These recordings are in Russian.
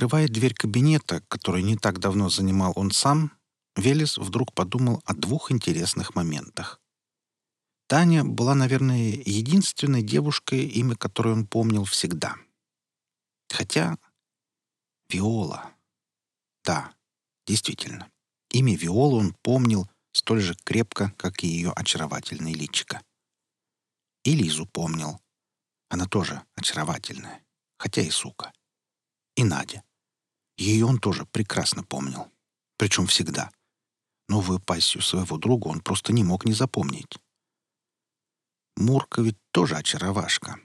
Открывая дверь кабинета, который не так давно занимал он сам, Велес вдруг подумал о двух интересных моментах. Таня была, наверное, единственной девушкой, имя которой он помнил всегда. Хотя... Виола. Да, действительно. Имя Виолы он помнил столь же крепко, как и ее очаровательное личико. И Лизу помнил. Она тоже очаровательная, хотя и сука. И Надя. Ее он тоже прекрасно помнил. Причем всегда. Новую пассию своего друга он просто не мог не запомнить. Мурка ведь тоже очаровашка.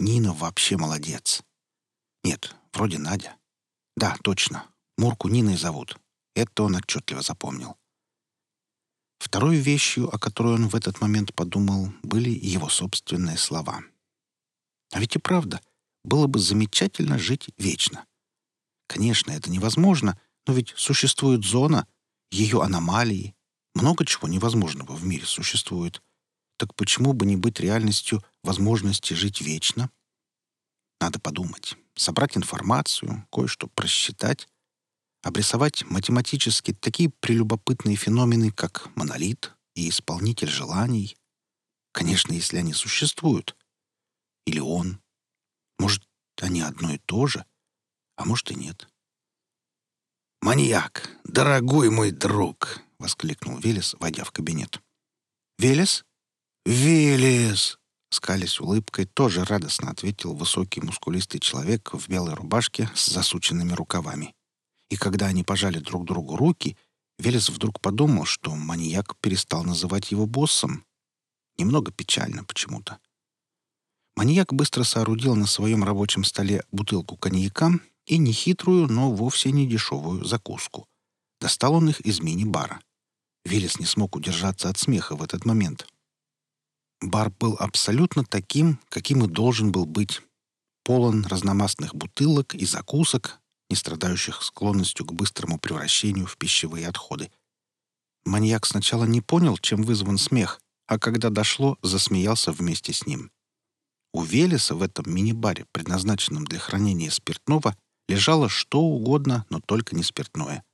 Нина вообще молодец. Нет, вроде Надя. Да, точно. Мурку Ниной зовут. Это он отчетливо запомнил. Второй вещью, о которой он в этот момент подумал, были его собственные слова. А ведь и правда, было бы замечательно жить вечно. Конечно, это невозможно, но ведь существует зона, ее аномалии. Много чего невозможного в мире существует. Так почему бы не быть реальностью возможности жить вечно? Надо подумать, собрать информацию, кое-что просчитать, обрисовать математически такие прелюбопытные феномены, как монолит и исполнитель желаний. Конечно, если они существуют. Или он. Может, они одно и то же, а может и нет. «Маньяк! Дорогой мой друг!» — воскликнул Велес, войдя в кабинет. «Велес?» «Велес!» — скалясь улыбкой, тоже радостно ответил высокий мускулистый человек в белой рубашке с засученными рукавами. И когда они пожали друг другу руки, Велес вдруг подумал, что маньяк перестал называть его боссом. Немного печально почему-то. Маньяк быстро соорудил на своем рабочем столе бутылку коньяка и нехитрую, но вовсе не дешевую закуску. Достал он их из мини-бара. Велес не смог удержаться от смеха в этот момент. Бар был абсолютно таким, каким и должен был быть. Полон разномастных бутылок и закусок, не страдающих склонностью к быстрому превращению в пищевые отходы. Маньяк сначала не понял, чем вызван смех, а когда дошло, засмеялся вместе с ним. У Велеса в этом мини-баре, предназначенном для хранения спиртного, лежало что угодно, но только не спиртное.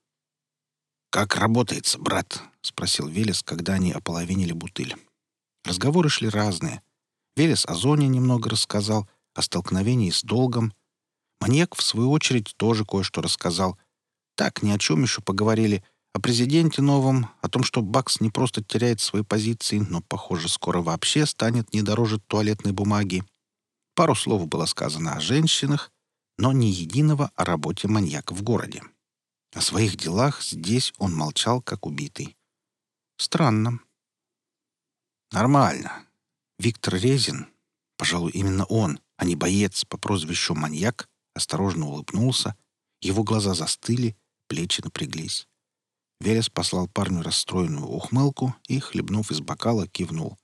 «Как работается, брат?» — спросил Велес, когда они ополовинили бутыль. Разговоры шли разные. Велес о зоне немного рассказал, о столкновении с долгом, Маньяк, в свою очередь, тоже кое-что рассказал. Так, ни о чем еще поговорили. О президенте новом, о том, что Бакс не просто теряет свои позиции, но, похоже, скоро вообще станет не дороже туалетной бумаги. Пару слов было сказано о женщинах, но ни единого о работе маньяка в городе. О своих делах здесь он молчал, как убитый. Странно. Нормально. Виктор Резин, пожалуй, именно он, а не боец по прозвищу «Маньяк», осторожно улыбнулся, его глаза застыли, плечи напряглись. Велес послал парню расстроенную ухмылку и, хлебнув из бокала, кивнул.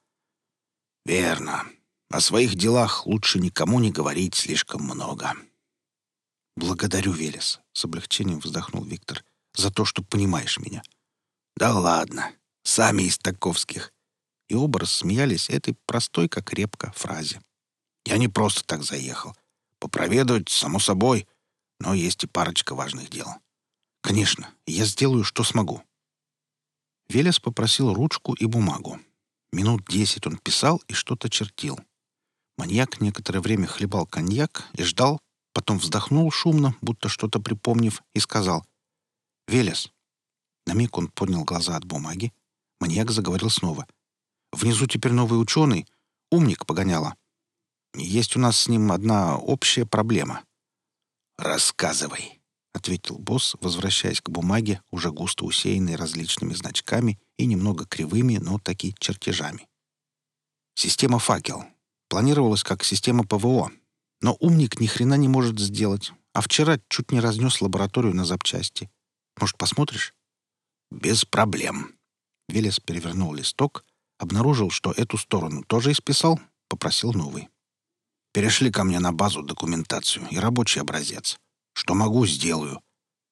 «Верно. О своих делах лучше никому не говорить слишком много». «Благодарю, Велес», — с облегчением вздохнул Виктор, «за то, что понимаешь меня». «Да ладно. Сами из таковских». И оба рассмеялись этой простой, как репка, фразе. «Я не просто так заехал. Попроведывать, само собой, но есть и парочка важных дел. Конечно, я сделаю, что смогу. Велес попросил ручку и бумагу. Минут десять он писал и что-то чертил. Маньяк некоторое время хлебал коньяк и ждал, потом вздохнул шумно, будто что-то припомнив, и сказал «Велес». На миг он поднял глаза от бумаги. Маньяк заговорил снова. «Внизу теперь новый ученый. Умник погоняла. Есть у нас с ним одна общая проблема». «Рассказывай», — ответил босс, возвращаясь к бумаге, уже густо усеянной различными значками и немного кривыми, но таки чертежами. «Система «Факел». Планировалась как система ПВО. Но умник ни хрена не может сделать. А вчера чуть не разнес лабораторию на запчасти. Может, посмотришь?» «Без проблем». Велес перевернул листок, обнаружил, что эту сторону тоже исписал, попросил новый. Перешли ко мне на базу документацию и рабочий образец. Что могу, сделаю.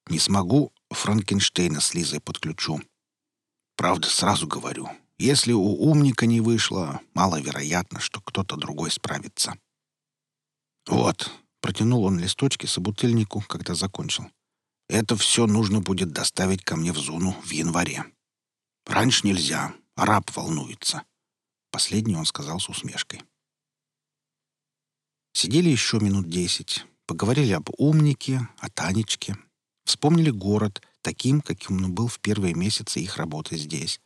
Не смогу, Франкенштейна с Лизой подключу. Правда, сразу говорю, если у умника не вышло, маловероятно, что кто-то другой справится. Вот, Протянул он листочки собутыльнику, когда закончил. «Это все нужно будет доставить ко мне в зону в январе. Раньше нельзя, араб волнуется». Последний он сказал с усмешкой. Сидели еще минут десять. Поговорили об умнике, о Танечке. Вспомнили город, таким, каким он был в первые месяцы их работы здесь.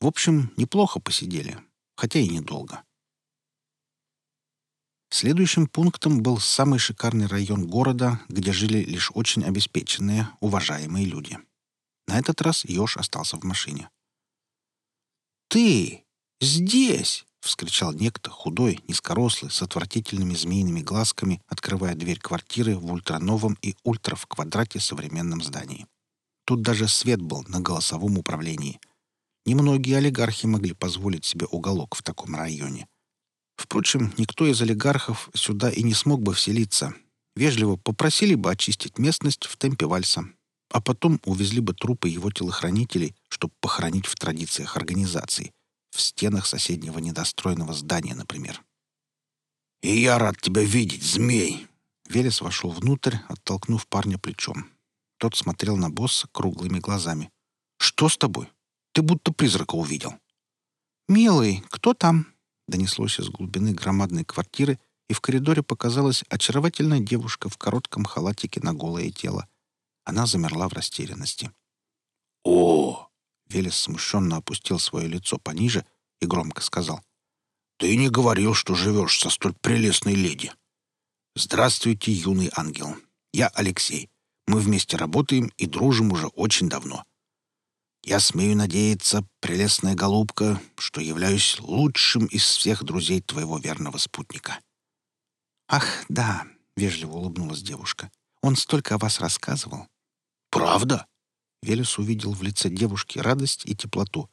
В общем, неплохо посидели, хотя и недолго. Следующим пунктом был самый шикарный район города, где жили лишь очень обеспеченные, уважаемые люди. На этот раз Ёж остался в машине. «Ты здесь!» — вскричал некто, худой, низкорослый, с отвратительными змеиными глазками, открывая дверь квартиры в ультрановом и ультра в квадрате современном здании. Тут даже свет был на голосовом управлении. Немногие олигархи могли позволить себе уголок в таком районе. Впрочем, никто из олигархов сюда и не смог бы вселиться. Вежливо попросили бы очистить местность в темпе вальса, а потом увезли бы трупы его телохранителей, чтобы похоронить в традициях организации, в стенах соседнего недостроенного здания, например. «И я рад тебя видеть, змей!» Велес вошел внутрь, оттолкнув парня плечом. Тот смотрел на босса круглыми глазами. «Что с тобой? Ты будто призрака увидел». «Милый, кто там?» Донеслось из глубины громадной квартиры, и в коридоре показалась очаровательная девушка в коротком халатике на голое тело. Она замерла в растерянности. «О!» — Велес смущенно опустил свое лицо пониже и громко сказал. «Ты не говорил, что живешь со столь прелестной леди. Здравствуйте, юный ангел. Я Алексей. Мы вместе работаем и дружим уже очень давно. Я смею надеяться, прелестная голубка, что являюсь лучшим из всех друзей твоего верного спутника». «Ах, да», — вежливо улыбнулась девушка. «Он столько о вас рассказывал». «Правда?» Велес увидел в лице девушки радость и теплоту.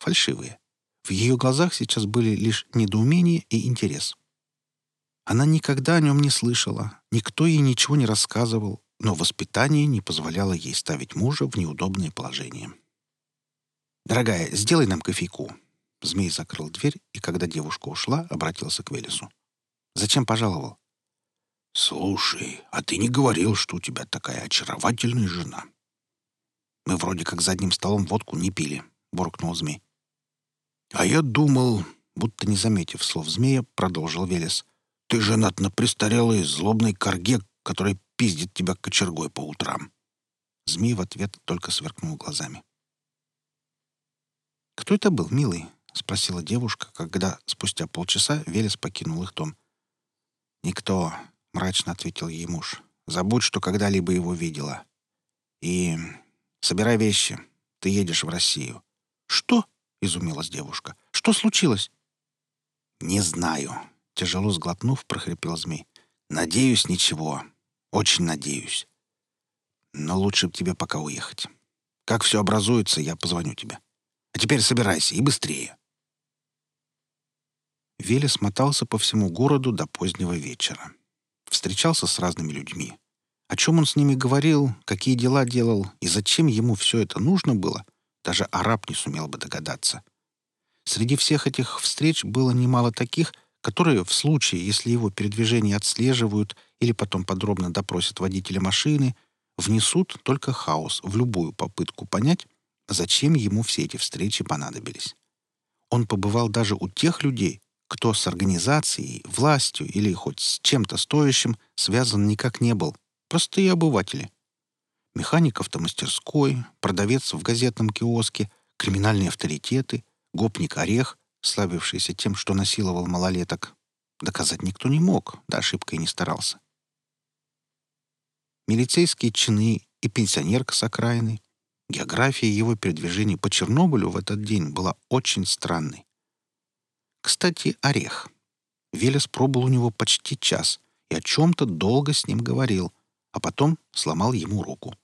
Фальшивые. В ее глазах сейчас были лишь недоумение и интерес. Она никогда о нем не слышала, никто ей ничего не рассказывал, но воспитание не позволяло ей ставить мужа в неудобное положение. «Дорогая, сделай нам кофейку». Змей закрыл дверь, и когда девушка ушла, обратился к Велесу. «Зачем пожаловал?» «Слушай, а ты не говорил, что у тебя такая очаровательная жена?» «Мы вроде как за одним столом водку не пили», — буркнул змей. «А я думал...» Будто не заметив слов змея, продолжил Велес. «Ты женат на престарелой злобной корге, которая пиздит тебя кочергой по утрам». Змей в ответ только сверкнул глазами. «Кто это был, милый?» — спросила девушка, когда спустя полчаса Велес покинул их дом. «Никто», — мрачно ответил ей муж. «Забудь, что когда-либо его видела. И собирай вещи. Ты едешь в Россию». «Что?» — изумилась девушка. «Что случилось?» «Не знаю», — тяжело сглотнув, прохрипел змей. «Надеюсь, ничего. Очень надеюсь. Но лучше тебе пока уехать. Как все образуется, я позвоню тебе». А теперь собирайся и быстрее. Велес мотался по всему городу до позднего вечера. Встречался с разными людьми. О чем он с ними говорил, какие дела делал и зачем ему все это нужно было, даже араб не сумел бы догадаться. Среди всех этих встреч было немало таких, которые в случае, если его передвижение отслеживают или потом подробно допросят водителя машины, внесут только хаос в любую попытку понять, зачем ему все эти встречи понадобились. Он побывал даже у тех людей, кто с организацией, властью или хоть с чем-то стоящим связан никак не был. Простые обыватели. Механик автомастерской, продавец в газетном киоске, криминальные авторитеты, гопник Орех, славившийся тем, что насиловал малолеток. Доказать никто не мог, да ошибкой не старался. Милицейские чины и пенсионерка с окраины, География его передвижений по Чернобылю в этот день была очень странной. Кстати, орех. Велес пробыл у него почти час и о чем-то долго с ним говорил, а потом сломал ему руку.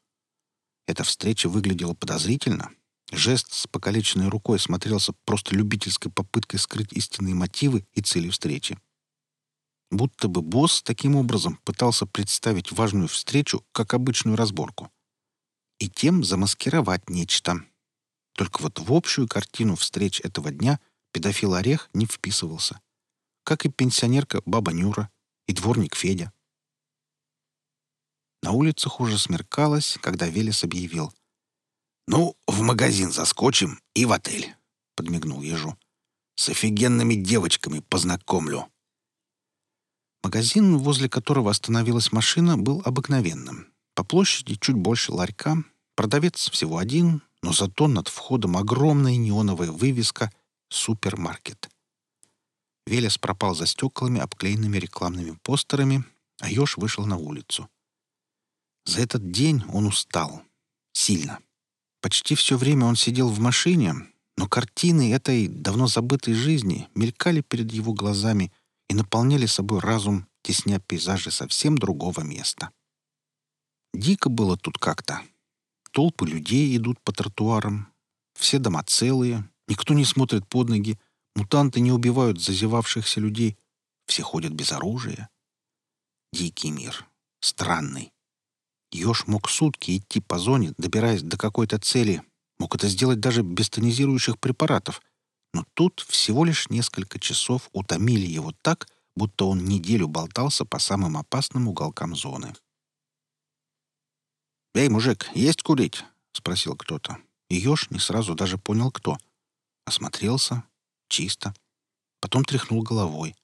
Эта встреча выглядела подозрительно. Жест с покалеченной рукой смотрелся просто любительской попыткой скрыть истинные мотивы и цели встречи. Будто бы босс таким образом пытался представить важную встречу как обычную разборку и тем замаскировать нечто. Только вот в общую картину встреч этого дня педофил Орех не вписывался. Как и пенсионерка Баба Нюра и дворник Федя. На улицах уже смеркалось, когда Велес объявил. «Ну, в магазин заскочим и в отель», — подмигнул ежу. «С офигенными девочками познакомлю». Магазин, возле которого остановилась машина, был обыкновенным. По площади чуть больше ларька, продавец всего один, но зато над входом огромная неоновая вывеска «Супермаркет». Велес пропал за стеклами, обклеенными рекламными постерами, а Ёж вышел на улицу. За этот день он устал. Сильно. Почти все время он сидел в машине, но картины этой давно забытой жизни мелькали перед его глазами и наполняли собой разум, тесня пейзажи совсем другого места. Дико было тут как-то. Толпы людей идут по тротуарам, все дома целые, никто не смотрит под ноги, мутанты не убивают зазевавшихся людей, все ходят без оружия. Дикий мир. Странный. Ёж мог сутки идти по зоне, добираясь до какой-то цели. Мог это сделать даже без тонизирующих препаратов. Но тут всего лишь несколько часов утомили его так, будто он неделю болтался по самым опасным уголкам зоны. «Эй, мужик, есть курить?» — спросил кто-то. И Ёж не сразу даже понял, кто. Осмотрелся. Чисто. Потом тряхнул головой.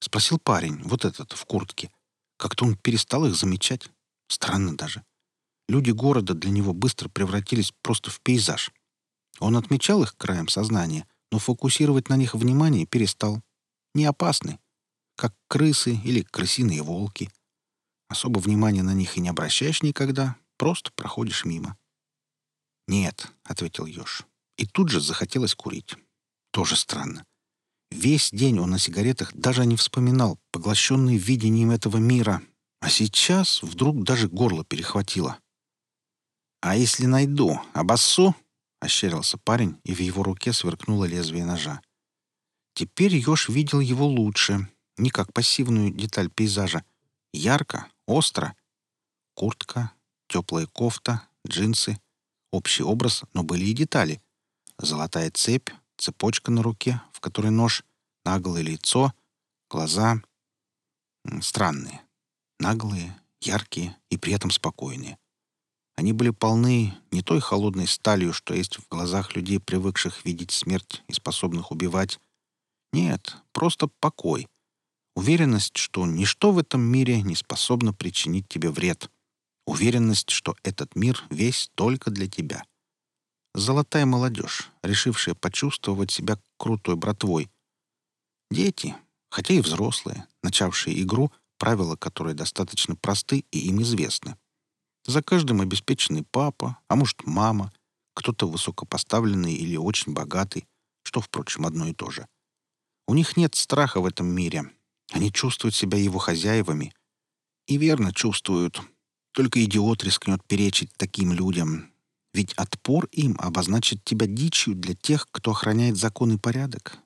Спросил парень, вот этот, в куртке. Как-то он перестал их замечать. Странно даже. Люди города для него быстро превратились просто в пейзаж. Он отмечал их краем сознания, но фокусировать на них внимание перестал. Не опасны. Как крысы или крысиные волки. Особо внимания на них и не обращаешь никогда, просто проходишь мимо. «Нет», — ответил Ёж. И тут же захотелось курить. Тоже странно. Весь день он о сигаретах даже не вспоминал, поглощенный видением этого мира, а сейчас вдруг даже горло перехватило. «А если найду, обоссу?» — ощерился парень, и в его руке сверкнуло лезвие ножа. Теперь Ёж видел его лучше, не как пассивную деталь пейзажа. Ярко, остро. Куртка, теплая кофта, джинсы. Общий образ, но были и детали. Золотая цепь, цепочка на руке, в которой нож, наглое лицо, глаза. Странные. Наглые, яркие и при этом спокойные. Они были полны не той холодной сталью, что есть в глазах людей, привыкших видеть смерть и способных убивать. Нет, просто покой. Уверенность, что ничто в этом мире не способно причинить тебе вред. Уверенность, что этот мир весь только для тебя. Золотая молодежь, решившая почувствовать себя крутой братвой. Дети, хотя и взрослые, начавшие игру — правила которые достаточно просты и им известны. За каждым обеспеченный папа, а может мама, кто-то высокопоставленный или очень богатый, что, впрочем, одно и то же. У них нет страха в этом мире. Они чувствуют себя его хозяевами. И верно чувствуют. Только идиот рискнет перечить таким людям. Ведь отпор им обозначит тебя дичью для тех, кто охраняет закон и порядок.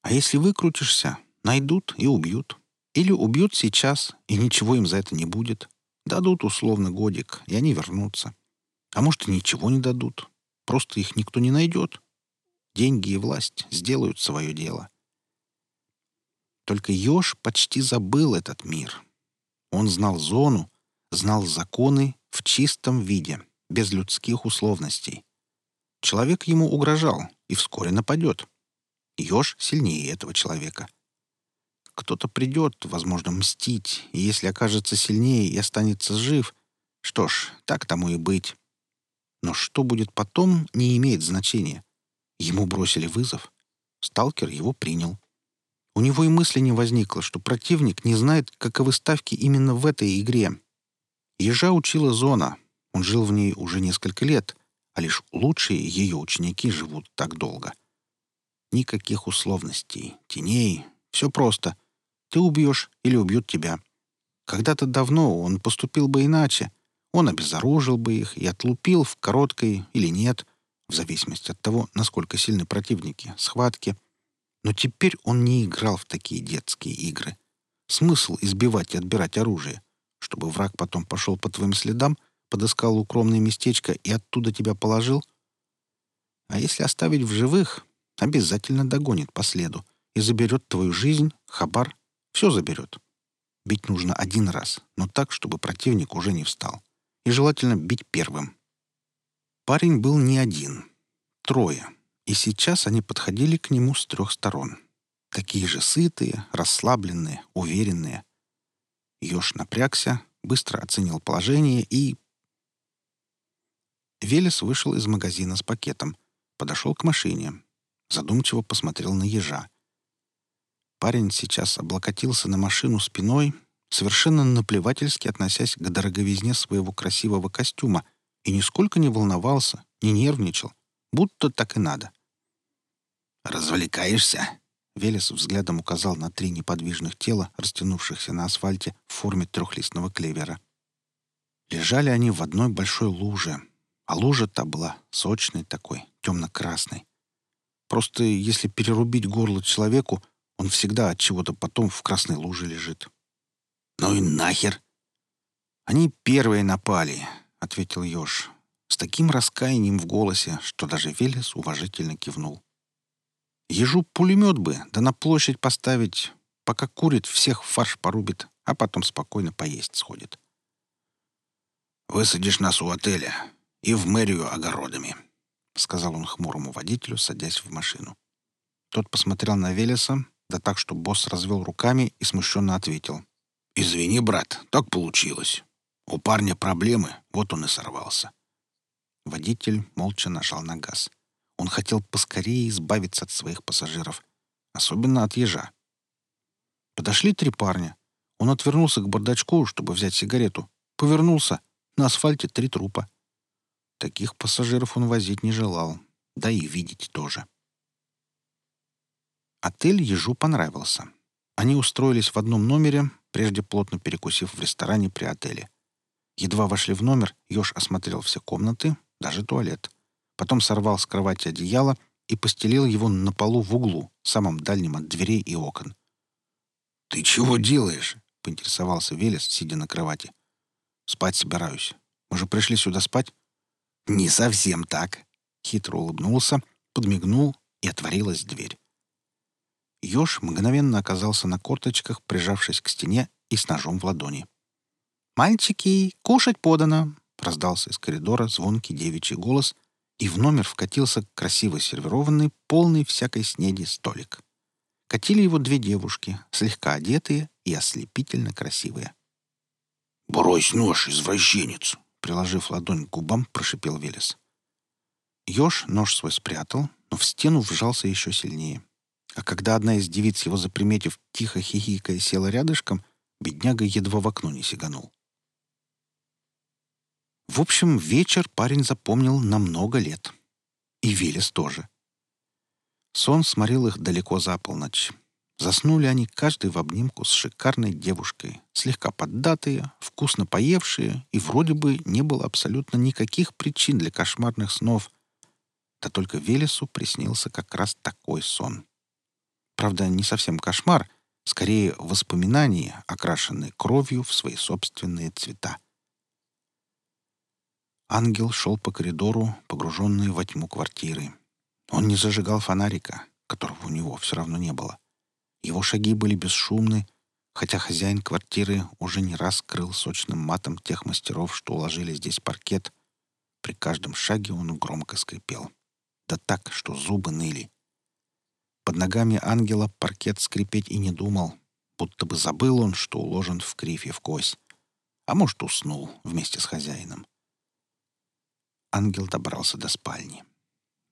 А если выкрутишься, найдут и убьют. Или убьют сейчас, и ничего им за это не будет. Дадут условно годик, и они вернутся. А может, и ничего не дадут. Просто их никто не найдет. Деньги и власть сделают свое дело. Только Ёж почти забыл этот мир. Он знал зону, знал законы в чистом виде, без людских условностей. Человек ему угрожал и вскоре нападет. Ёж сильнее этого человека — кто-то придет, возможно, мстить, и если окажется сильнее и останется жив, что ж, так тому и быть. Но что будет потом, не имеет значения. Ему бросили вызов. Сталкер его принял. У него и мысли не возникло, что противник не знает, каковы ставки именно в этой игре. Ежа учила зона. Он жил в ней уже несколько лет, а лишь лучшие ее ученики живут так долго. Никаких условностей, теней, все просто — ты убьешь или убьют тебя. Когда-то давно он поступил бы иначе. Он обезоружил бы их и отлупил в короткой или нет, в зависимости от того, насколько сильны противники, схватки. Но теперь он не играл в такие детские игры. Смысл избивать и отбирать оружие, чтобы враг потом пошел по твоим следам, подыскал укромное местечко и оттуда тебя положил? А если оставить в живых, обязательно догонит по следу и заберет твою жизнь, хабар все заберет. Бить нужно один раз, но так, чтобы противник уже не встал. И желательно бить первым. Парень был не один. Трое. И сейчас они подходили к нему с трех сторон. Такие же сытые, расслабленные, уверенные. Ёж напрягся, быстро оценил положение и... Велес вышел из магазина с пакетом, подошел к машине, задумчиво посмотрел на ежа. Парень сейчас облокотился на машину спиной, совершенно наплевательски относясь к дороговизне своего красивого костюма, и нисколько не волновался, не нервничал, будто так и надо. «Развлекаешься?» Велес взглядом указал на три неподвижных тела, растянувшихся на асфальте в форме трехлистного клевера. Лежали они в одной большой луже, а лужа та была сочной такой, темно-красной. Просто если перерубить горло человеку, он всегда от чего-то потом в красной луже лежит. «Ну и нахер!» «Они первые напали», — ответил Ёж, с таким раскаянием в голосе, что даже Велес уважительно кивнул. «Ежу пулемет бы, да на площадь поставить, пока курит, всех фарш порубит, а потом спокойно поесть сходит». «Высадишь нас у отеля и в мэрию огородами», — сказал он хмурому водителю, садясь в машину. Тот посмотрел на Велеса, да так, что босс развел руками и смущенно ответил. «Извини, брат, так получилось. У парня проблемы, вот он и сорвался». Водитель молча нажал на газ. Он хотел поскорее избавиться от своих пассажиров, особенно от ежа. Подошли три парня. Он отвернулся к бардачку, чтобы взять сигарету. Повернулся. На асфальте три трупа. Таких пассажиров он возить не желал, да и видеть тоже. Отель ежу понравился. Они устроились в одном номере, прежде плотно перекусив в ресторане при отеле. Едва вошли в номер, еж осмотрел все комнаты, даже туалет. Потом сорвал с кровати одеяло и постелил его на полу в углу, самом дальнем от дверей и окон. «Ты чего делаешь?» — поинтересовался Велес, сидя на кровати. «Спать собираюсь. Мы же пришли сюда спать?» «Не совсем так», — хитро улыбнулся, подмигнул, и отворилась дверь. Ёж мгновенно оказался на корточках, прижавшись к стене и с ножом в ладони. «Мальчики, кушать подано!» — раздался из коридора звонкий девичий голос, и в номер вкатился красиво сервированный, полный всякой снеди столик. Катили его две девушки, слегка одетые и ослепительно красивые. «Брось нож, извращенец!» — приложив ладонь к губам, прошипел Велес. Ёж нож свой спрятал, но в стену вжался еще сильнее. А когда одна из девиц его заприметив, тихо хихикая села рядышком, бедняга едва в окно не сиганул. В общем, вечер парень запомнил на много лет. И Велес тоже. Сон сморил их далеко за полночь. Заснули они каждый в обнимку с шикарной девушкой, слегка поддатые, вкусно поевшие, и вроде бы не было абсолютно никаких причин для кошмарных снов. Да только Велесу приснился как раз такой сон. Правда, не совсем кошмар, скорее воспоминания, окрашенные кровью в свои собственные цвета. Ангел шел по коридору, погруженный во тьму квартиры. Он не зажигал фонарика, которого у него все равно не было. Его шаги были бесшумны, хотя хозяин квартиры уже не раз крыл сочным матом тех мастеров, что уложили здесь паркет. При каждом шаге он громко скрипел. Да так, что зубы ныли. Под ногами ангела паркет скрипеть и не думал, будто бы забыл он, что уложен в кривь и в кость. А может, уснул вместе с хозяином. Ангел добрался до спальни.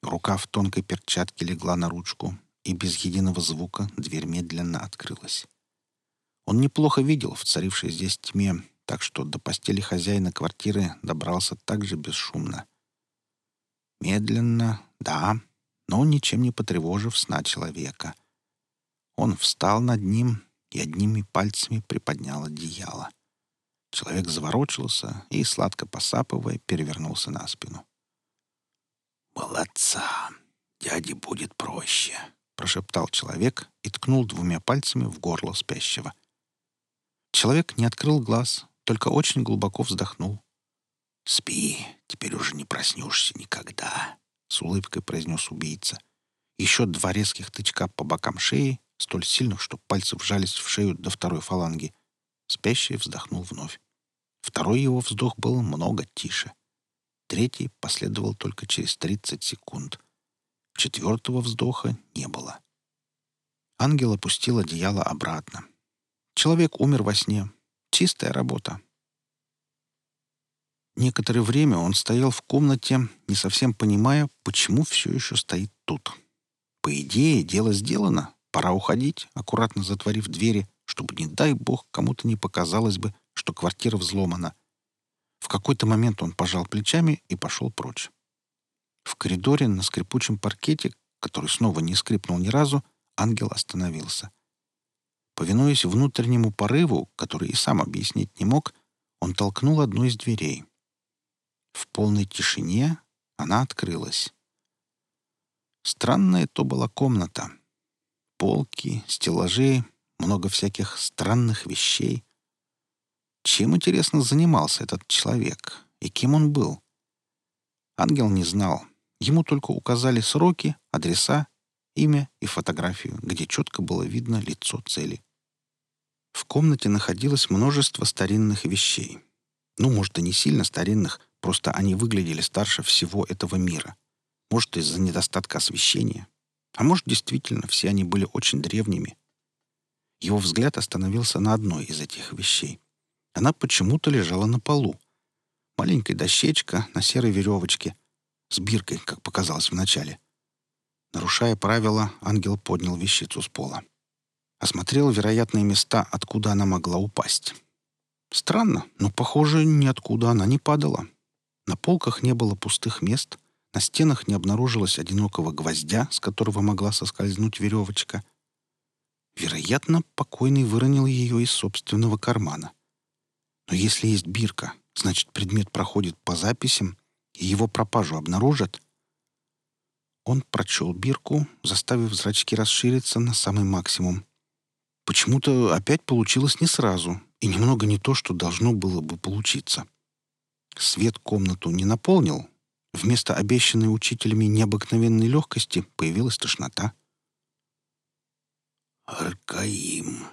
Рука в тонкой перчатке легла на ручку, и без единого звука дверь медленно открылась. Он неплохо видел в царившей здесь тьме, так что до постели хозяина квартиры добрался так же бесшумно. Медленно, да, но ничем не потревожив сна человека. Он встал над ним и одними пальцами приподнял одеяло. Человек заворочился и, сладко посапывая, перевернулся на спину. «Молодца! Дяде будет проще!» — прошептал человек и ткнул двумя пальцами в горло спящего. Человек не открыл глаз, только очень глубоко вздохнул. «Спи, теперь уже не проснешься никогда», — с улыбкой произнес убийца. Еще два резких тычка по бокам шеи, столь сильных, что пальцы вжались в шею до второй фаланги. Спящий вздохнул вновь. Второй его вздох был много тише. Третий последовал только через 30 секунд. Четвертого вздоха не было. Ангел опустил одеяло обратно. Человек умер во сне. Чистая работа. Некоторое время он стоял в комнате, не совсем понимая, почему все еще стоит тут. По идее, дело сделано. Пора уходить, аккуратно затворив двери, чтобы, не дай бог, кому-то не показалось бы, что квартира взломана. В какой-то момент он пожал плечами и пошел прочь. В коридоре на скрипучем паркете, который снова не скрипнул ни разу, ангел остановился. Повинуясь внутреннему порыву, который и сам объяснить не мог, он толкнул одну из дверей. В полной тишине она открылась. Странная то была комната. Полки, стеллажи, много всяких странных вещей. Чем, интересно, занимался этот человек и кем он был? Ангел не знал. Ему только указали сроки, адреса, имя и фотографию, где четко было видно лицо цели. В комнате находилось множество старинных вещей. Ну, может, и не сильно старинных, просто они выглядели старше всего этого мира. Может, из-за недостатка освещения. А может, действительно, все они были очень древними. Его взгляд остановился на одной из этих вещей. Она почему-то лежала на полу. Маленькая дощечка на серой веревочке. С биркой, как показалось вначале. Нарушая правила, ангел поднял вещицу с пола. Осмотрел вероятные места, откуда она могла упасть. Странно, но, похоже, ниоткуда она не падала. На полках не было пустых мест, на стенах не обнаружилось одинокого гвоздя, с которого могла соскользнуть веревочка. Вероятно, покойный выронил ее из собственного кармана. Но если есть бирка, значит, предмет проходит по записям, и его пропажу обнаружат. Он прочел бирку, заставив зрачки расшириться на самый максимум. Почему-то опять получилось не сразу, и немного не то, что должно было бы получиться. Свет комнату не наполнил. Вместо обещанной учителями необыкновенной легкости появилась тошнота. «Аркаим.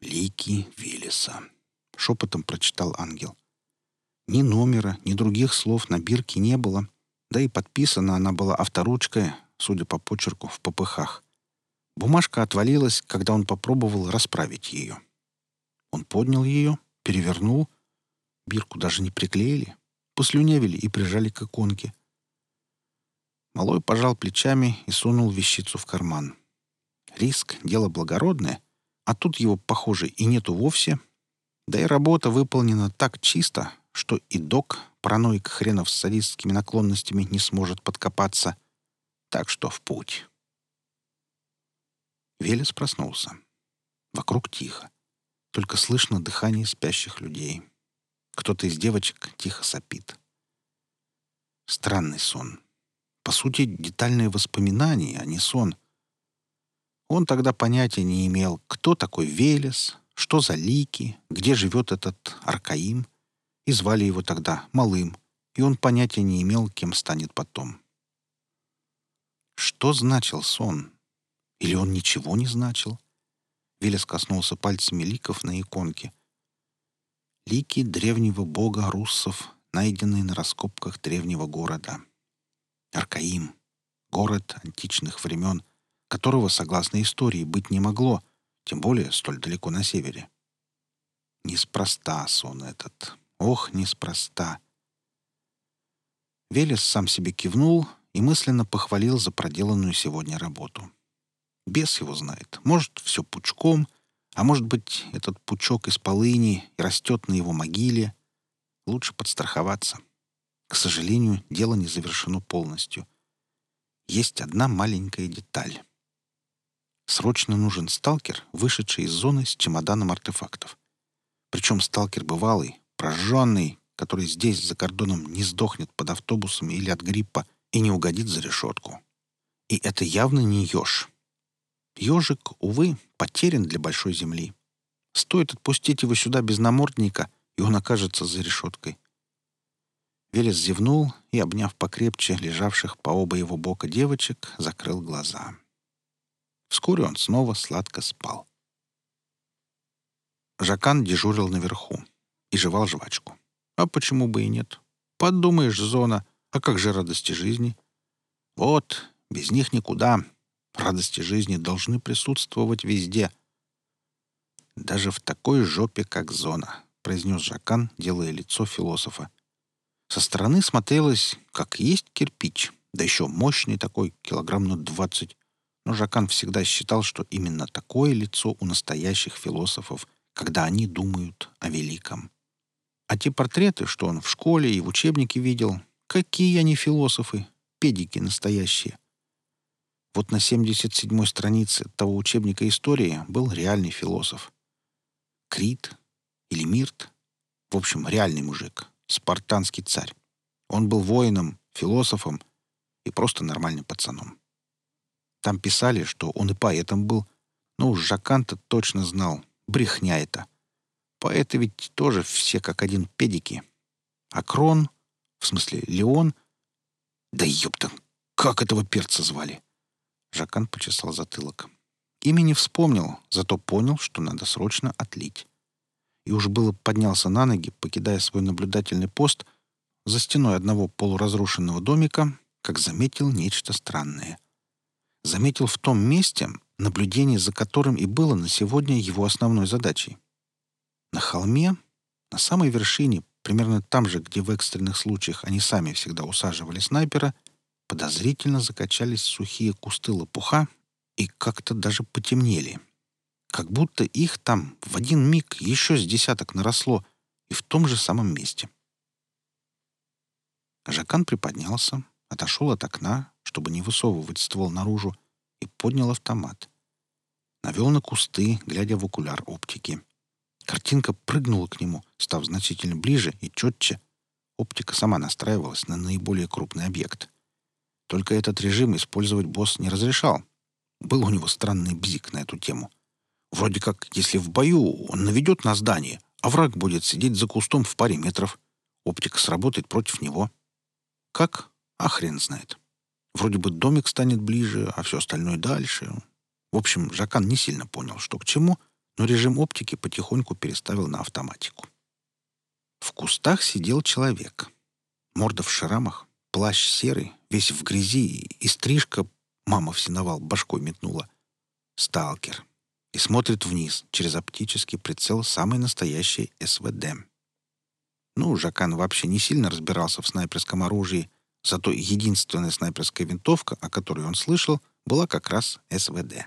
Лики Велеса», — шепотом прочитал ангел. Ни номера, ни других слов на бирке не было, да и подписана она была авторучкой, судя по почерку, в попыхах. Бумажка отвалилась, когда он попробовал расправить ее. Он поднял ее, перевернул. Бирку даже не приклеили. Послюнявили и прижали к иконке. Малой пожал плечами и сунул вещицу в карман. Риск — дело благородное, а тут его, похоже, и нету вовсе. Да и работа выполнена так чисто, что и док, параноик хренов с садистскими наклонностями, не сможет подкопаться. Так что в путь. Велес проснулся. Вокруг тихо. Только слышно дыхание спящих людей. Кто-то из девочек тихо сопит. Странный сон. По сути, детальное воспоминание, а не сон. Он тогда понятия не имел, кто такой Велес, что за лики, где живет этот Аркаим, и звали его тогда Малым, и он понятия не имел, кем станет потом. Что значил сон? Или он ничего не значил? Велес коснулся пальцами ликов на иконке. Лики древнего бога руссов, найденные на раскопках древнего города. Аркаим. Город античных времен, которого, согласно истории, быть не могло, тем более столь далеко на севере. Неспроста сон этот. Ох, неспроста. Велес сам себе кивнул и мысленно похвалил за проделанную сегодня работу. Бес его знает. Может, все пучком, а может быть, этот пучок из полыни и растет на его могиле. Лучше подстраховаться. К сожалению, дело не завершено полностью. Есть одна маленькая деталь. Срочно нужен сталкер, вышедший из зоны с чемоданом артефактов. Причем сталкер бывалый, прожженный, который здесь, за кордоном, не сдохнет под автобусом или от гриппа и не угодит за решетку. И это явно не еж. Ежик, увы, потерян для большой земли. Стоит отпустить его сюда без намордника, и он окажется за решеткой. Велес зевнул и, обняв покрепче лежавших по оба его бока девочек, закрыл глаза. Вскоре он снова сладко спал. Жакан дежурил наверху и жевал жвачку. А почему бы и нет? Подумаешь, зона, а как же радости жизни? Вот, без них никуда. Радости жизни должны присутствовать везде. Даже в такой жопе, как зона, произнес Жакан, делая лицо философа. Со стороны смотрелось, как есть кирпич, да еще мощный такой, килограмм на двадцать. Но Жакан всегда считал, что именно такое лицо у настоящих философов, когда они думают о великом. А те портреты, что он в школе и в учебнике видел, какие они философы, педики настоящие. Вот на 77-й странице того учебника истории был реальный философ. Крит или Мирт. В общем, реальный мужик, спартанский царь. Он был воином, философом и просто нормальным пацаном. Там писали, что он и поэтом был, но уж Жакан-то точно знал, брехня это — Поэты ведь тоже все как один педики. А Крон, в смысле Леон... Да ёпта, как этого перца звали? Жакан почесал затылок. Имя не вспомнил, зато понял, что надо срочно отлить. И уж было поднялся на ноги, покидая свой наблюдательный пост за стеной одного полуразрушенного домика, как заметил нечто странное. Заметил в том месте, наблюдение за которым и было на сегодня его основной задачей. На холме, на самой вершине, примерно там же, где в экстренных случаях они сами всегда усаживали снайпера, подозрительно закачались сухие кусты лопуха и как-то даже потемнели. Как будто их там в один миг еще с десяток наросло и в том же самом месте. Жакан приподнялся, отошел от окна, чтобы не высовывать ствол наружу, и поднял автомат. Навел на кусты, глядя в окуляр оптики. Картинка прыгнула к нему, став значительно ближе и четче. Оптика сама настраивалась на наиболее крупный объект. Только этот режим использовать босс не разрешал. Был у него странный бзик на эту тему. Вроде как, если в бою он наведет на здание, а враг будет сидеть за кустом в паре метров, оптика сработает против него. Как? А хрен знает. Вроде бы домик станет ближе, а все остальное дальше. В общем, Жакан не сильно понял, что к чему — но режим оптики потихоньку переставил на автоматику. В кустах сидел человек. Морда в шрамах, плащ серый, весь в грязи и стрижка, мама в сеновал башкой метнула. Сталкер. И смотрит вниз, через оптический прицел самый настоящий СВД. Ну, Жакан вообще не сильно разбирался в снайперском оружии, зато единственная снайперская винтовка, о которой он слышал, была как раз СВД.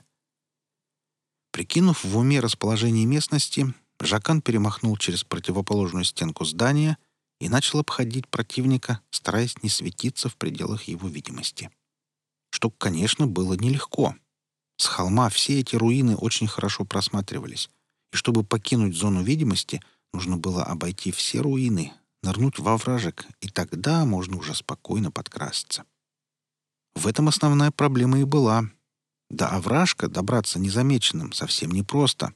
Прикинув в уме расположение местности, Жакан перемахнул через противоположную стенку здания и начал обходить противника, стараясь не светиться в пределах его видимости. Что, конечно, было нелегко. С холма все эти руины очень хорошо просматривались, и чтобы покинуть зону видимости, нужно было обойти все руины, нырнуть во вражек, и тогда можно уже спокойно подкрасться. В этом основная проблема и была — до овражка добраться незамеченным совсем непросто.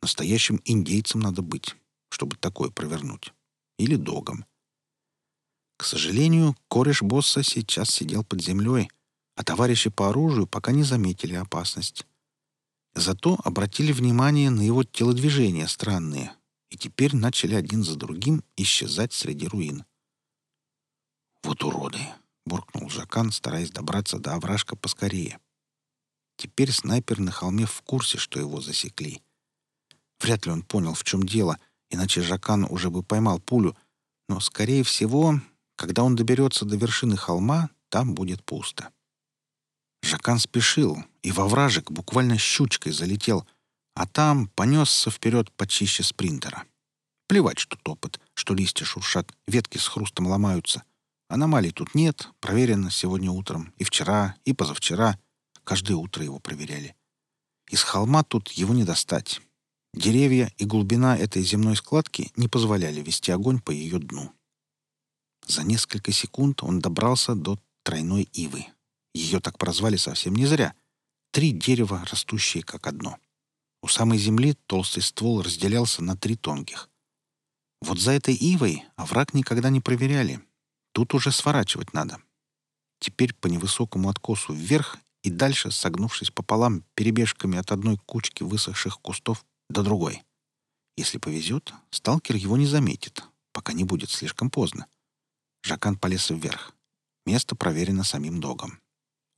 Настоящим индейцем надо быть, чтобы такое провернуть. Или догом. К сожалению, кореш босса сейчас сидел под землей, а товарищи по оружию пока не заметили опасность. Зато обратили внимание на его телодвижения странные и теперь начали один за другим исчезать среди руин. «Вот уроды!» — буркнул Жакан, стараясь добраться до овражка поскорее. Теперь снайпер на холме в курсе, что его засекли. Вряд ли он понял, в чем дело, иначе Жакан уже бы поймал пулю. Но, скорее всего, когда он доберется до вершины холма, там будет пусто. Жакан спешил, и во вражек буквально щучкой залетел, а там понесся вперед почище спринтера. Плевать, что топот, что листья шуршат, ветки с хрустом ломаются. Аномалий тут нет, проверено сегодня утром, и вчера, и позавчера — Каждое утро его проверяли. Из холма тут его не достать. Деревья и глубина этой земной складки не позволяли вести огонь по ее дну. За несколько секунд он добрался до тройной ивы. Ее так прозвали совсем не зря. Три дерева, растущие как одно. У самой земли толстый ствол разделялся на три тонких. Вот за этой ивой овраг никогда не проверяли. Тут уже сворачивать надо. Теперь по невысокому откосу вверх и дальше, согнувшись пополам, перебежками от одной кучки высохших кустов до другой. Если повезет, сталкер его не заметит, пока не будет слишком поздно. Жакан полез вверх. Место проверено самим догом.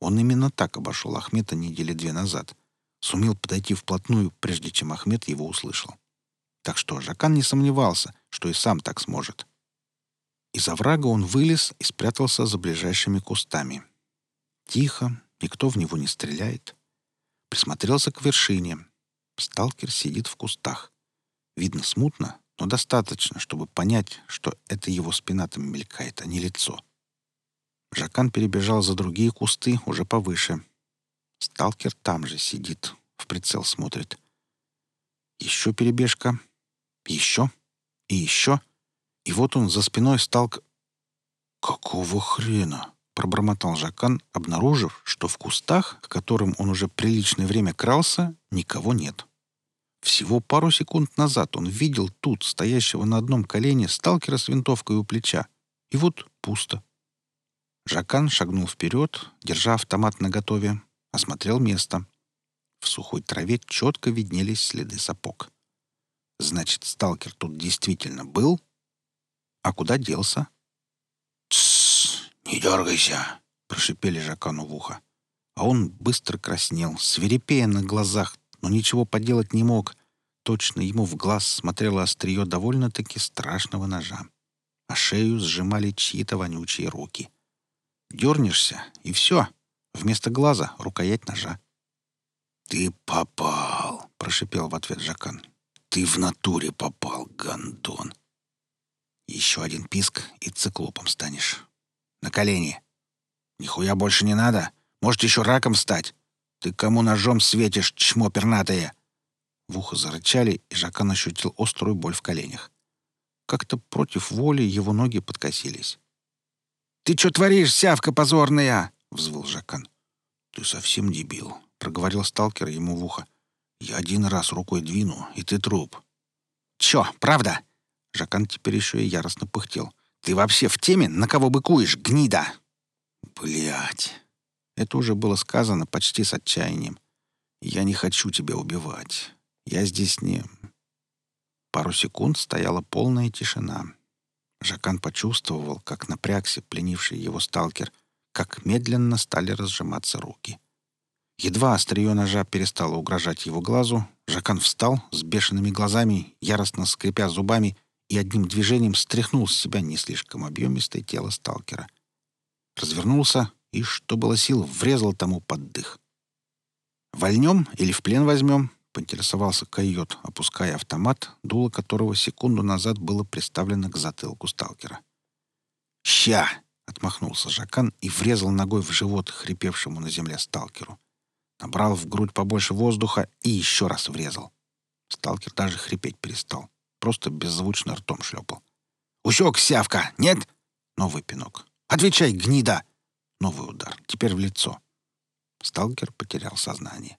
Он именно так обошел Ахмета недели две назад. Сумел подойти вплотную, прежде чем Ахмед его услышал. Так что Жакан не сомневался, что и сам так сможет. Из оврага он вылез и спрятался за ближайшими кустами. Тихо, никто в него не стреляет. Присмотрелся к вершине. Сталкер сидит в кустах. Видно смутно, но достаточно, чтобы понять, что это его спина там мелькает, а не лицо. Жакан перебежал за другие кусты, уже повыше. Сталкер там же сидит, в прицел смотрит. Еще перебежка. Еще. И еще. И вот он за спиной сталк... «Какого хрена?» — пробормотал Жакан, обнаружив, что в кустах, к которым он уже приличное время крался, никого нет. Всего пару секунд назад он видел тут, стоящего на одном колене, сталкера с винтовкой у плеча. И вот пусто. Жакан шагнул вперед, держа автомат наготове, осмотрел место. В сухой траве четко виднелись следы сапог. Значит, сталкер тут действительно был? А куда делся? «Тссс, не дергайся!» — прошипели Жакану в ухо. А он быстро краснел, свирепея на глазах, но ничего поделать не мог. Точно ему в глаз смотрело острие довольно-таки страшного ножа. А шею сжимали чьи-то вонючие руки. Дернешься, и все. Вместо глаза — рукоять ножа. «Ты попал!» — прошипел в ответ Жакан. «Ты в натуре попал, гандон!» Еще один писк, и циклопом станешь. На колени. Нихуя больше не надо. Может, еще раком стать. Ты кому ножом светишь, чмо пернатое?» В ухо зарычали, и Жакан ощутил острую боль в коленях. Как-то против воли его ноги подкосились. «Ты что творишь, сявка позорная?» — взвыл Жакан. «Ты совсем дебил», — проговорил сталкер ему в ухо. «Я один раз рукой двину, и ты труп». «Чё, правда?» Жакан теперь еще и яростно пыхтел. «Ты вообще в теме, на кого быкуешь, гнида?» Блять. Это уже было сказано почти с отчаянием. «Я не хочу тебя убивать. Я здесь не...» Пару секунд стояла полная тишина. Жакан почувствовал, как напрягся пленивший его сталкер, как медленно стали разжиматься руки. Едва острие ножа перестало угрожать его глазу, Жакан встал с бешеными глазами, яростно скрипя зубами, и одним движением стряхнул с себя не слишком объемистое тело сталкера. Развернулся и, что было сил, врезал тому под дых. «Вольнем или в плен возьмем?» — поинтересовался койот, опуская автомат, дуло которого секунду назад было приставлено к затылку сталкера. «Ща!» — отмахнулся Жакан и врезал ногой в живот хрипевшему на земле сталкеру. Набрал в грудь побольше воздуха и еще раз врезал. Сталкер даже хрипеть перестал. Просто беззвучно ртом шлепал. «Усек, сявка! Нет?» Новый пинок. «Отвечай, гнида!» Новый удар. Теперь в лицо. Сталкер потерял сознание.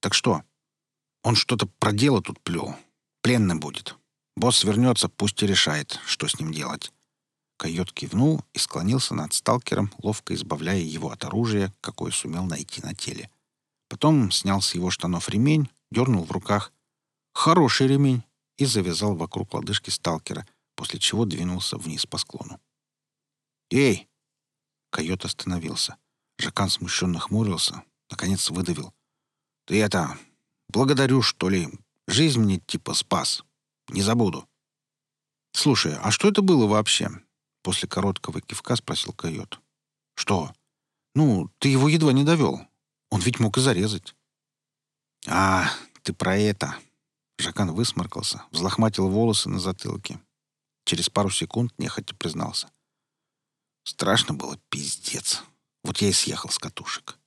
«Так что?» Он что-то про дело тут плел. Пленным будет. Босс вернется, пусть и решает, что с ним делать. Койот кивнул и склонился над сталкером, ловко избавляя его от оружия, какое сумел найти на теле. Потом снял с его штанов ремень, дернул в руках. Хороший ремень. И завязал вокруг лодыжки сталкера, после чего двинулся вниз по склону. «Эй!» Койот остановился. Жакан смущенно хмурился, наконец выдавил. «Ты это... Благодарю, что ли. Жизнь мне типа спас. Не забуду». «Слушай, а что это было вообще?» После короткого кивка спросил койот. «Что?» «Ну, ты его едва не довел. Он ведь мог и зарезать». «А, ты про это!» Жакан высморкался, взлохматил волосы на затылке. Через пару секунд нехотя признался. Страшно было, пиздец. Вот я и съехал с катушек.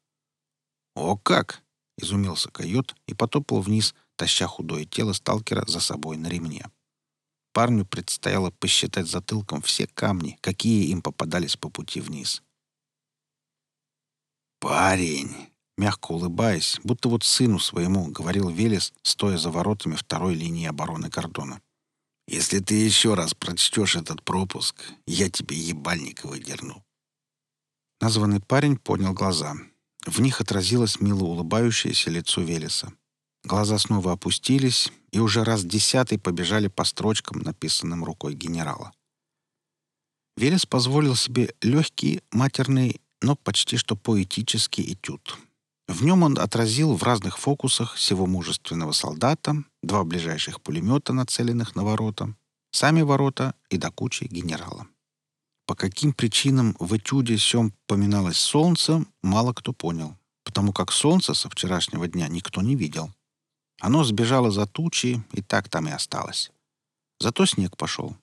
«О как!» — изумился койот и потопал вниз, таща худое тело сталкера за собой на ремне. Парню предстояло посчитать затылком все камни, какие им попадались по пути вниз. «Парень!» Мягко улыбаясь, будто вот сыну своему, говорил Велес, стоя за воротами второй линии обороны кордона. «Если ты еще раз прочтешь этот пропуск, я тебе ебальник выдерну». Названный парень поднял глаза. В них отразилось мило улыбающееся лицо Велеса. Глаза снова опустились, и уже раз десятый побежали по строчкам, написанным рукой генерала. Велес позволил себе легкий, матерный, но почти что поэтический этюд. В нем он отразил в разных фокусах всего мужественного солдата, два ближайших пулемета, нацеленных на ворота, сами ворота и до кучи генерала. По каким причинам в этюде сём поминалось солнце, мало кто понял, потому как солнце со вчерашнего дня никто не видел. Оно сбежало за тучи, и так там и осталось. Зато снег пошел.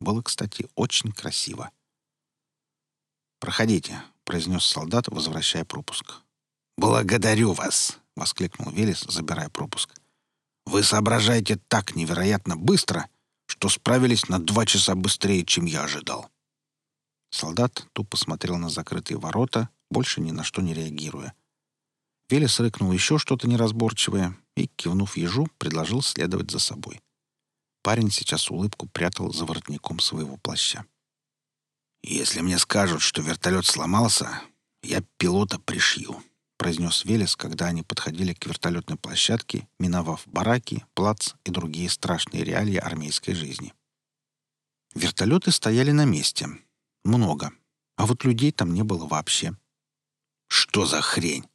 Было, кстати, очень красиво. «Проходите», — произнес солдат, возвращая пропуск. «Благодарю вас!» — воскликнул Велес, забирая пропуск. «Вы соображаете так невероятно быстро, что справились на два часа быстрее, чем я ожидал». Солдат тупо смотрел на закрытые ворота, больше ни на что не реагируя. Велес рыкнул еще что-то неразборчивое и, кивнув ежу, предложил следовать за собой. Парень сейчас улыбку прятал за воротником своего плаща. «Если мне скажут, что вертолет сломался, я пилота пришью», — произнес Велес, когда они подходили к вертолетной площадке, миновав бараки, плац и другие страшные реалии армейской жизни. Вертолеты стояли на месте. Много. А вот людей там не было вообще. «Что за хрень?»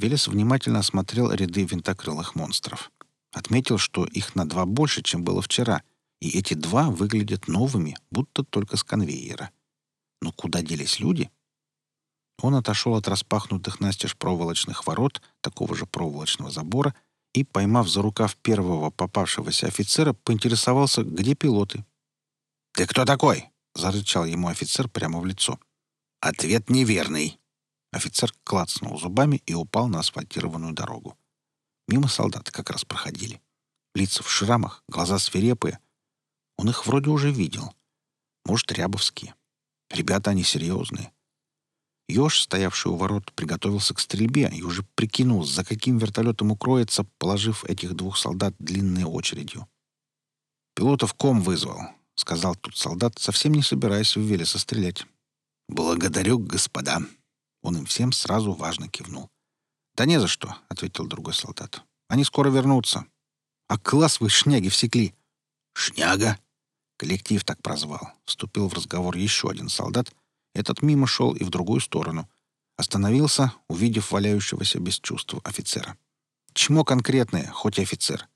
Велес внимательно осмотрел ряды винтокрылых монстров. Отметил, что их на два больше, чем было вчера, и эти два выглядят новыми, будто только с конвейера. Но куда делись люди? Он отошел от распахнутых настежь проволочных ворот, такого же проволочного забора, и, поймав за рукав первого попавшегося офицера, поинтересовался, где пилоты. «Ты кто такой?» — зарычал ему офицер прямо в лицо. «Ответ неверный», Офицер клацнул зубами и упал на асфальтированную дорогу. Мимо солдаты как раз проходили. Лица в шрамах, глаза свирепые. Он их вроде уже видел. Может, рябовские. Ребята они серьезные. Ёж, стоявший у ворот, приготовился к стрельбе и уже прикинул, за каким вертолетом укроется, положив этих двух солдат длинной очередью. «Пилотов ком вызвал», — сказал тут солдат, совсем не собираясь в Велеса стрелять. «Благодарю, господа», он им всем сразу важно кивнул. «Да не за что», — ответил другой солдат. «Они скоро вернутся». «А класс вы шняги всекли». «Шняга?» Коллектив так прозвал. Вступил в разговор еще один солдат. Этот мимо шел и в другую сторону. Остановился, увидев валяющегося без чувств офицера. Чмо конкретное, хоть и офицер.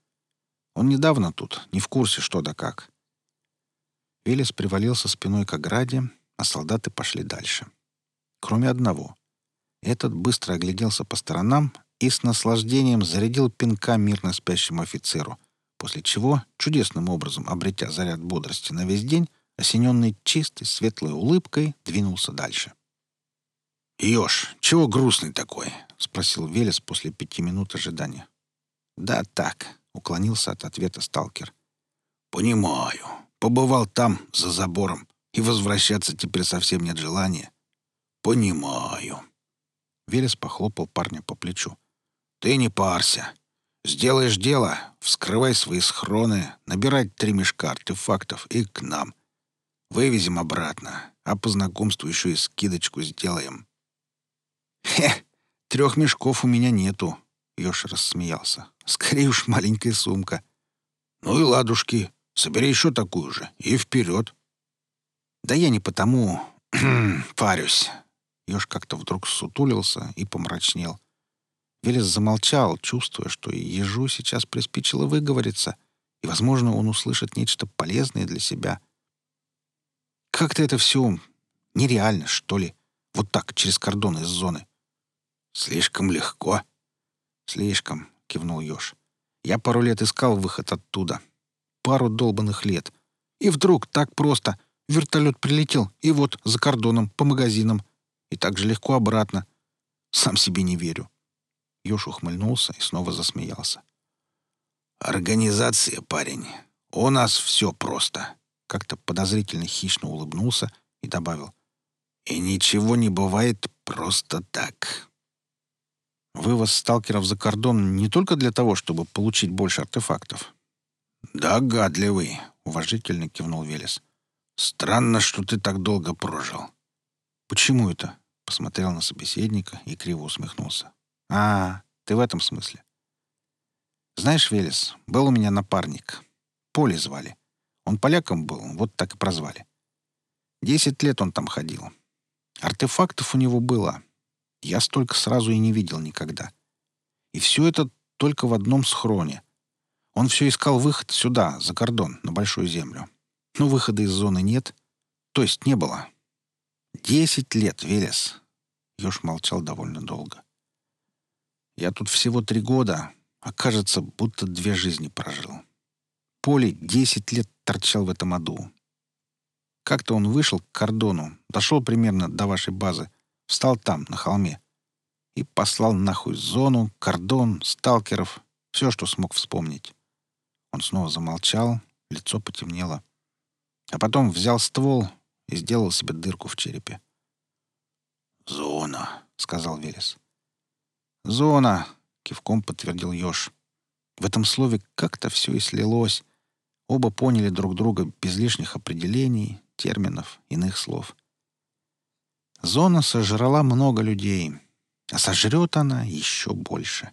Он недавно тут, не в курсе, что да как. Велес привалился спиной к ограде, а солдаты пошли дальше кроме одного. Этот быстро огляделся по сторонам и с наслаждением зарядил пинка мирно спящему офицеру, после чего, чудесным образом обретя заряд бодрости на весь день, осененный чистой светлой улыбкой, двинулся дальше. «Ёж, чего грустный такой?» — спросил Велес после пяти минут ожидания. «Да так», — уклонился от ответа сталкер. «Понимаю. Побывал там, за забором, и возвращаться теперь совсем нет желания. «Понимаю». Велес похлопал парня по плечу. «Ты не парься. Сделаешь дело, вскрывай свои схроны, набирай три мешка артефактов и к нам. Вывезем обратно, а по знакомству еще и скидочку сделаем». «Хе, трех мешков у меня нету», — Ёж рассмеялся. «Скорее уж маленькая сумка». «Ну и ладушки, собери еще такую же и вперед». «Да я не потому парюсь. Ёж как-то вдруг сутулился и помрачнел. Велес замолчал, чувствуя, что и ежу сейчас приспичило выговориться, и, возможно, он услышит нечто полезное для себя. Как-то это все нереально, что ли, вот так, через кордон из зоны. «Слишком легко». «Слишком», — кивнул Ёж. «Я пару лет искал выход оттуда. Пару долбанных лет. И вдруг так просто. Вертолет прилетел, и вот, за кордоном, по магазинам. И так же легко обратно. Сам себе не верю. Ёж ухмыльнулся и снова засмеялся. «Организация, парень. У нас все просто». Как-то подозрительно хищно улыбнулся и добавил. «И ничего не бывает просто так». Вывоз сталкеров за кордон не только для того, чтобы получить больше артефактов. «Догадливый», — уважительно кивнул Велес. «Странно, что ты так долго прожил». «Почему это?» Посмотрел на собеседника и криво усмехнулся. «А, ты в этом смысле?» Знаешь, Велес, был у меня напарник. Поле звали. Он поляком был, вот так и прозвали. Десять лет он там ходил. Артефактов у него было. Я столько сразу и не видел никогда. И все это только в одном схроне. Он все искал выход сюда, за кордон, на Большую Землю. Но выхода из зоны нет. То есть не было. Десять лет, Велес. Ёж молчал довольно долго. Я тут всего три года, а кажется, будто две жизни прожил. Поле десять лет торчал в этом аду. Как-то он вышел к кордону, дошел примерно до вашей базы, встал там, на холме, и послал нахуй зону, кордон, сталкеров, все, что смог вспомнить. Он снова замолчал, лицо потемнело. А потом взял ствол и сделал себе дырку в черепе. «Зона», — сказал Велес. «Зона», — кивком подтвердил Ёж. В этом слове как-то все и слилось. Оба поняли друг друга без лишних определений, терминов, иных слов. Зона сожрала много людей, а сожрет она еще больше.